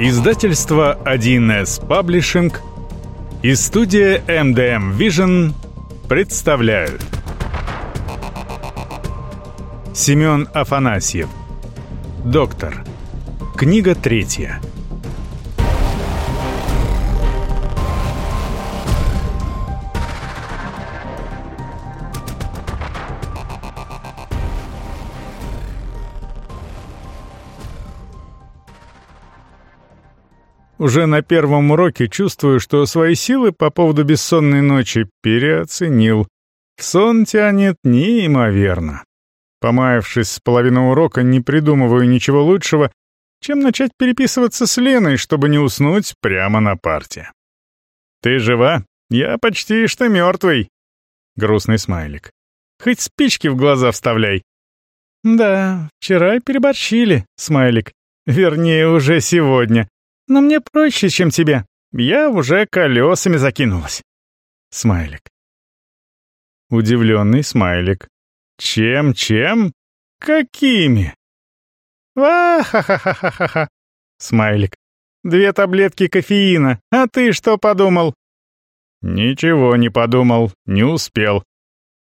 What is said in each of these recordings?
Издательство 1С Паблишинг и студия MDM Vision представляют. Семен Афанасьев. Доктор. Книга третья Уже на первом уроке чувствую, что свои силы по поводу бессонной ночи переоценил. сон тянет неимоверно. Помаявшись с половины урока, не придумываю ничего лучшего, чем начать переписываться с Леной, чтобы не уснуть прямо на парте. «Ты жива? Я почти что мертвый!» Грустный смайлик. «Хоть спички в глаза вставляй!» «Да, вчера переборщили, смайлик. Вернее, уже сегодня. Но мне проще, чем тебе. Я уже колесами закинулась. Смайлик. Удивленный смайлик. Чем, чем? Какими? Ва-ха-ха-ха-ха-ха. Смайлик. Две таблетки кофеина. А ты что подумал? Ничего не подумал, не успел.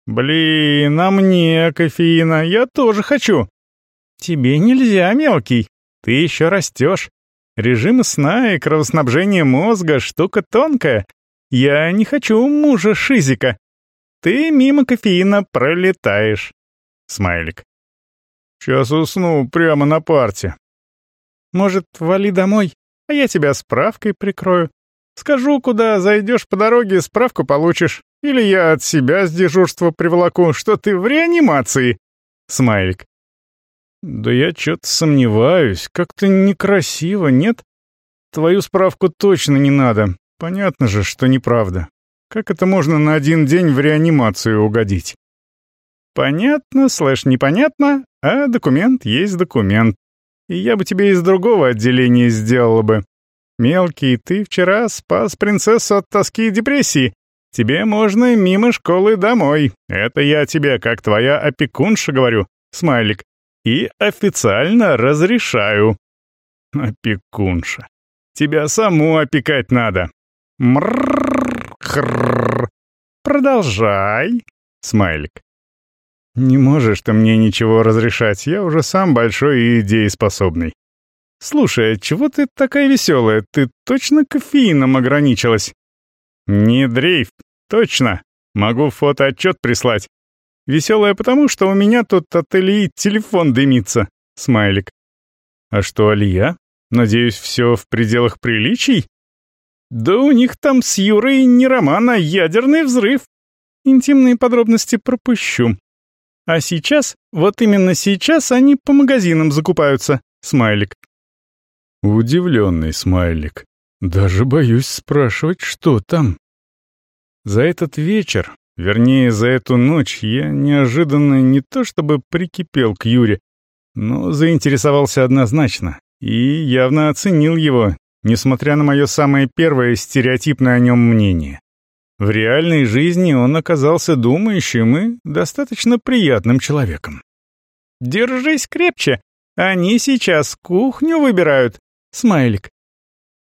Блин, а мне кофеина, я тоже хочу. Тебе нельзя, мелкий. Ты еще растешь. Режим сна и кровоснабжение мозга — штука тонкая. Я не хочу мужа Шизика. Ты мимо кофеина пролетаешь. Смайлик. Сейчас усну прямо на парте. Может, вали домой, а я тебя справкой прикрою. Скажу, куда зайдешь по дороге, справку получишь. Или я от себя с дежурства приволоку, что ты в реанимации. Смайлик. «Да я что-то сомневаюсь. Как-то некрасиво, нет? Твою справку точно не надо. Понятно же, что неправда. Как это можно на один день в реанимацию угодить?» «Понятно, слэш непонятно, а документ есть документ. И я бы тебе из другого отделения сделала бы. Мелкий, ты вчера спас принцессу от тоски и депрессии. Тебе можно мимо школы домой. Это я тебе, как твоя опекунша, говорю. Смайлик и официально разрешаю. Опекунша. Тебя саму опекать надо. Мрррр. Продолжай. Смайлик. Не можешь ты мне ничего разрешать, я уже сам большой и дееспособный. Слушай, а чего ты такая веселая? Ты точно кофеином ограничилась? Не дрейф, точно. Могу фотоотчет прислать. Веселая потому, что у меня тут от Ильи телефон дымится. Смайлик. А что, Алия? Надеюсь, все в пределах приличий? Да у них там с Юрой не роман, а ядерный взрыв. Интимные подробности пропущу. А сейчас, вот именно сейчас они по магазинам закупаются. Смайлик. Удивленный смайлик. Даже боюсь спрашивать, что там. За этот вечер Вернее, за эту ночь я неожиданно не то чтобы прикипел к Юре, но заинтересовался однозначно и явно оценил его, несмотря на мое самое первое стереотипное о нем мнение. В реальной жизни он оказался думающим и достаточно приятным человеком. «Держись крепче, они сейчас кухню выбирают», — смайлик.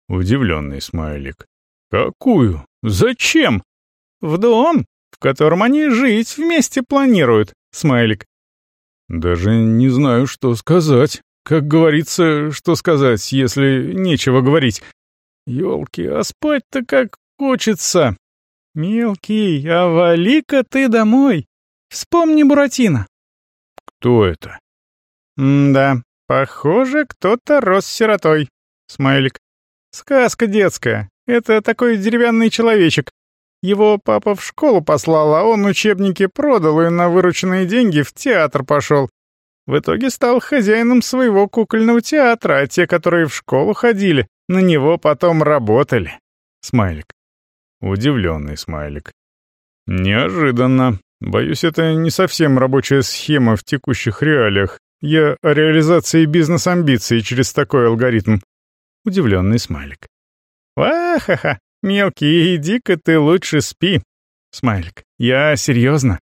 Удивленный смайлик. «Какую? Зачем?» «В дом в котором они жить вместе планируют, смайлик. Даже не знаю, что сказать. Как говорится, что сказать, если нечего говорить. Ёлки, а спать-то как хочется. Мелкий, а вали-ка ты домой. Вспомни Буратино. Кто это? М-да, похоже, кто-то рос сиротой. Смайлик. Сказка детская. Это такой деревянный человечек. Его папа в школу послал, а он учебники продал и на вырученные деньги в театр пошел. В итоге стал хозяином своего кукольного театра, а те, которые в школу ходили, на него потом работали. Смайлик. Удивленный смайлик. Неожиданно. Боюсь, это не совсем рабочая схема в текущих реалиях. Я о реализации бизнес-амбиций через такой алгоритм. Удивленный смайлик. Ва-ха-ха. «Мелкий, иди-ка ты лучше спи». Смайлик. «Я серьезно?»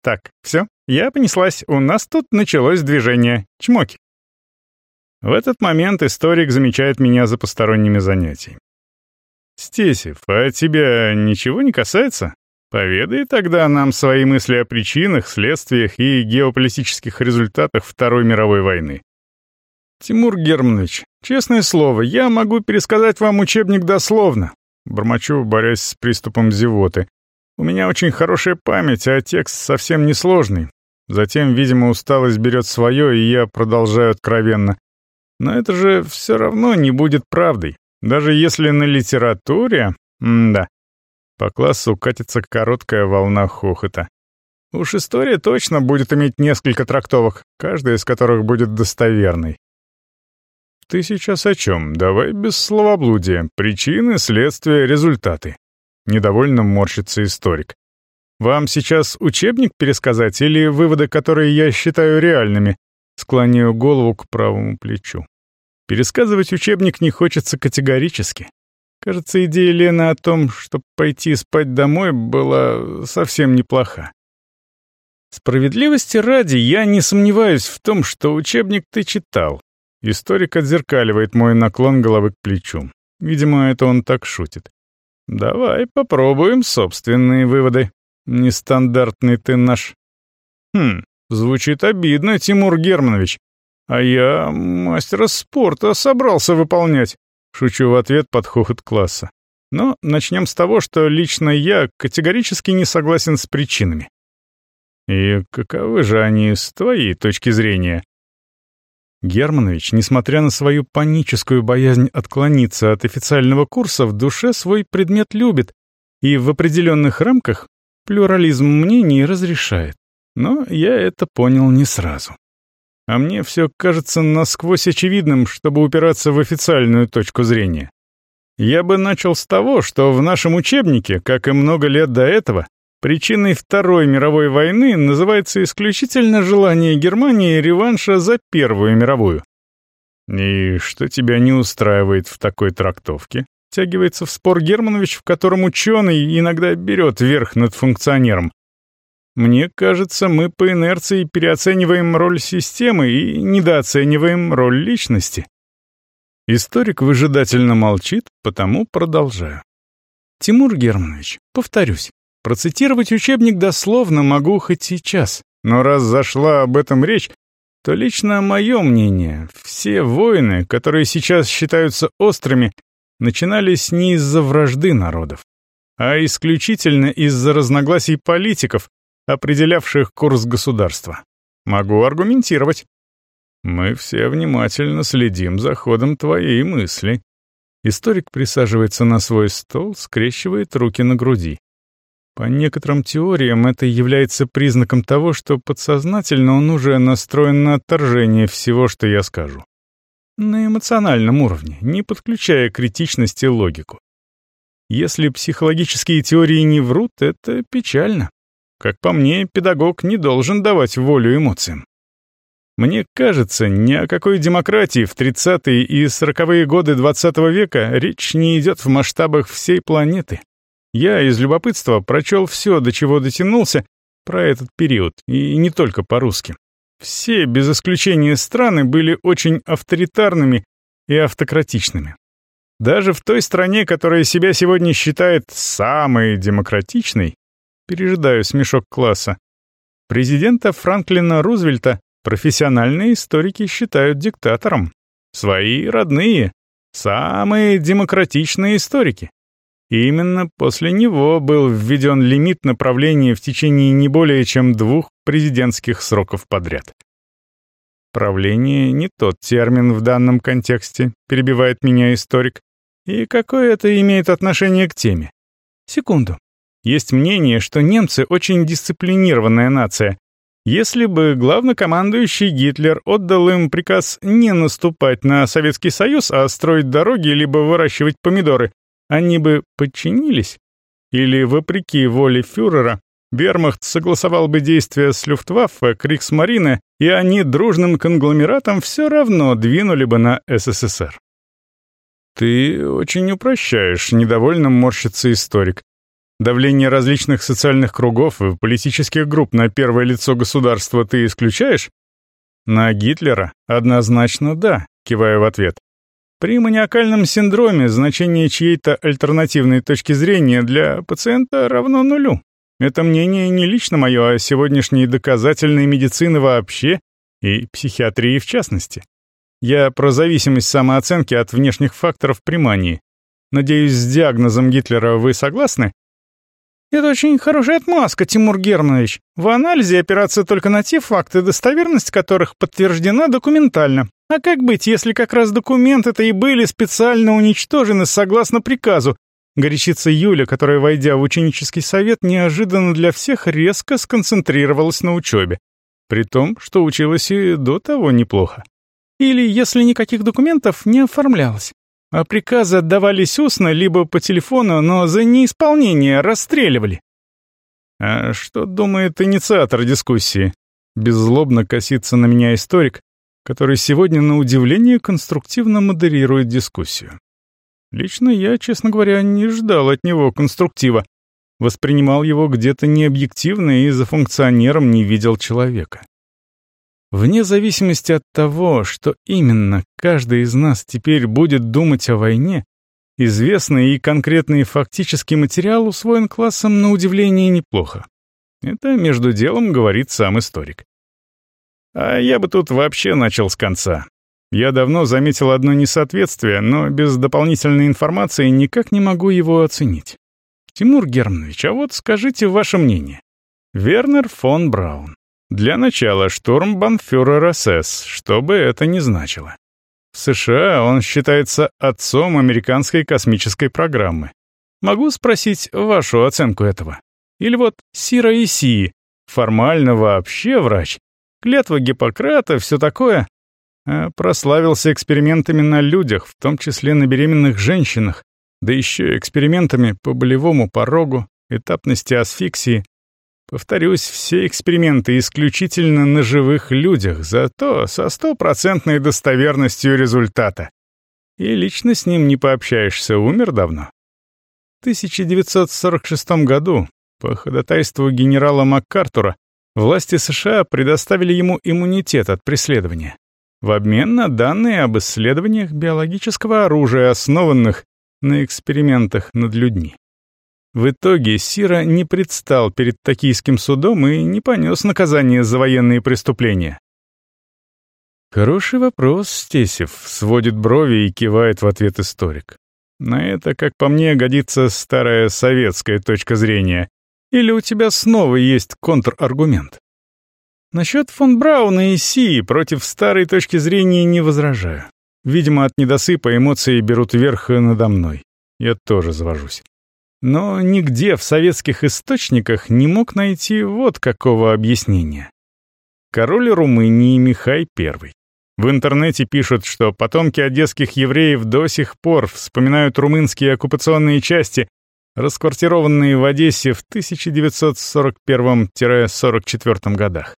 «Так, все, я понеслась. У нас тут началось движение. Чмоки». В этот момент историк замечает меня за посторонними занятиями. «Стесев, а тебя ничего не касается? Поведай тогда нам свои мысли о причинах, следствиях и геополитических результатах Второй мировой войны». «Тимур Германович, честное слово, я могу пересказать вам учебник дословно», бормочу, борясь с приступом зевоты. «У меня очень хорошая память, а текст совсем несложный. Затем, видимо, усталость берет свое, и я продолжаю откровенно. Но это же все равно не будет правдой. Даже если на литературе... М-да. По классу катится короткая волна хохота. Уж история точно будет иметь несколько трактовок, каждая из которых будет достоверной. Ты сейчас о чем? Давай без словоблудия. Причины, следствия, результаты. Недовольно морщится историк. Вам сейчас учебник пересказать или выводы, которые я считаю реальными? Склоняю голову к правому плечу. Пересказывать учебник не хочется категорически. Кажется, идея Лены о том, чтобы пойти спать домой, была совсем неплоха. Справедливости ради, я не сомневаюсь в том, что учебник ты читал. Историк отзеркаливает мой наклон головы к плечу. Видимо, это он так шутит. Давай попробуем собственные выводы. Нестандартный ты наш. Хм, Звучит обидно, Тимур Германович. А я мастера спорта собрался выполнять. Шучу в ответ под хохот класса. Но начнем с того, что лично я категорически не согласен с причинами. И каковы же они с твоей точки зрения? Германович, несмотря на свою паническую боязнь отклониться от официального курса, в душе свой предмет любит и в определенных рамках плюрализм мнений разрешает. Но я это понял не сразу. А мне все кажется насквозь очевидным, чтобы упираться в официальную точку зрения. Я бы начал с того, что в нашем учебнике, как и много лет до этого, причиной Второй мировой войны называется исключительно желание Германии реванша за Первую мировую. И что тебя не устраивает в такой трактовке? Тягивается в спор Германович, в котором ученый иногда берет верх над функционером, мне кажется, мы по инерции переоцениваем роль системы и недооцениваем роль личности. Историк выжидательно молчит, потому продолжаю. Тимур Германович, повторюсь, процитировать учебник дословно могу хоть сейчас, но раз зашла об этом речь, то лично мое мнение, все войны, которые сейчас считаются острыми, начинались не из-за вражды народов, а исключительно из-за разногласий политиков, определявших курс государства. Могу аргументировать. Мы все внимательно следим за ходом твоей мысли. Историк присаживается на свой стол, скрещивает руки на груди. По некоторым теориям это является признаком того, что подсознательно он уже настроен на отторжение всего, что я скажу. На эмоциональном уровне, не подключая критичность и логику. Если психологические теории не врут, это печально. Как по мне, педагог не должен давать волю эмоциям. Мне кажется, ни о какой демократии в 30-е и 40-е годы 20 -го века речь не идет в масштабах всей планеты. Я из любопытства прочел все, до чего дотянулся, про этот период, и не только по-русски. Все, без исключения страны, были очень авторитарными и автократичными. Даже в той стране, которая себя сегодня считает самой демократичной, пережидаю смешок класса. Президента Франклина Рузвельта профессиональные историки считают диктатором. Свои родные, самые демократичные историки. И именно после него был введен лимит направления в течение не более чем двух президентских сроков подряд. «Правление — не тот термин в данном контексте», — перебивает меня историк. «И какое это имеет отношение к теме?» «Секунду. Есть мнение, что немцы очень дисциплинированная нация. Если бы главнокомандующий Гитлер отдал им приказ не наступать на Советский Союз, а строить дороги либо выращивать помидоры, они бы подчинились? Или, вопреки воле фюрера, Вермахт согласовал бы действия с Люфтваффе, Криксмарине, и они дружным конгломератом все равно двинули бы на СССР. «Ты очень упрощаешь», — недовольно морщится историк. Давление различных социальных кругов и политических групп на первое лицо государства ты исключаешь? На Гитлера однозначно да, кивая в ответ. При маниакальном синдроме значение чьей-то альтернативной точки зрения для пациента равно нулю. Это мнение не лично мое, а сегодняшней доказательной медицины вообще и психиатрии в частности. Я про зависимость самооценки от внешних факторов при мании. Надеюсь, с диагнозом Гитлера вы согласны? Это очень хорошая отмазка, Тимур Германович. В анализе опираться только на те факты, достоверность которых подтверждена документально. А как быть, если как раз документы-то и были специально уничтожены согласно приказу, Горячится Юля, которая, войдя в ученический совет, неожиданно для всех резко сконцентрировалась на учебе. При том, что училась и до того неплохо. Или, если никаких документов, не оформлялось. А приказы отдавались устно, либо по телефону, но за неисполнение расстреливали. А что думает инициатор дискуссии? Беззлобно косится на меня историк, который сегодня, на удивление, конструктивно модерирует дискуссию. Лично я, честно говоря, не ждал от него конструктива. Воспринимал его где-то необъективно и за функционером не видел человека. Вне зависимости от того, что именно каждый из нас теперь будет думать о войне, известный и конкретный фактический материал усвоен классом на удивление неплохо. Это между делом говорит сам историк. А я бы тут вообще начал с конца. Я давно заметил одно несоответствие, но без дополнительной информации никак не могу его оценить. Тимур Германович, а вот скажите ваше мнение. Вернер фон Браун. Для начала штурмбанфюрер СС, что бы это ни значило. В США он считается отцом американской космической программы. Могу спросить вашу оценку этого? Или вот Сира Исии, формально вообще врач, клятва Гиппократа, все такое, а прославился экспериментами на людях, в том числе на беременных женщинах, да еще экспериментами по болевому порогу, этапности асфиксии. Повторюсь, все эксперименты исключительно на живых людях, зато со стопроцентной достоверностью результата. И лично с ним не пообщаешься, умер давно. В 1946 году, по ходатайству генерала МакКартура, власти США предоставили ему иммунитет от преследования в обмен на данные об исследованиях биологического оружия, основанных на экспериментах над людьми. В итоге Сира не предстал перед токийским судом и не понес наказание за военные преступления. Хороший вопрос, Стесев, сводит брови и кивает в ответ историк. На это, как по мне, годится старая советская точка зрения. Или у тебя снова есть контраргумент? Насчет фон Брауна и Си против старой точки зрения не возражаю. Видимо, от недосыпа эмоции берут верх надо мной. Я тоже завожусь. Но нигде в советских источниках не мог найти вот какого объяснения. Король Румынии Михай I. В интернете пишут, что потомки одесских евреев до сих пор вспоминают румынские оккупационные части, расквартированные в Одессе в 1941-44 годах.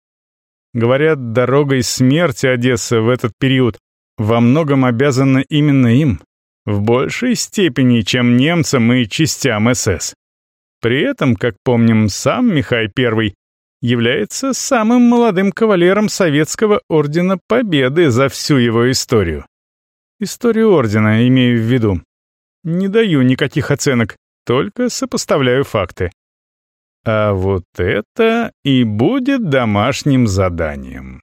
Говорят, дорогой смерти Одесса в этот период во многом обязана именно им, в большей степени, чем немцам и частям СС. При этом, как помним, сам Михай I является самым молодым кавалером Советского Ордена Победы за всю его историю. Историю Ордена имею в виду. Не даю никаких оценок, только сопоставляю факты. А вот это и будет домашним заданием.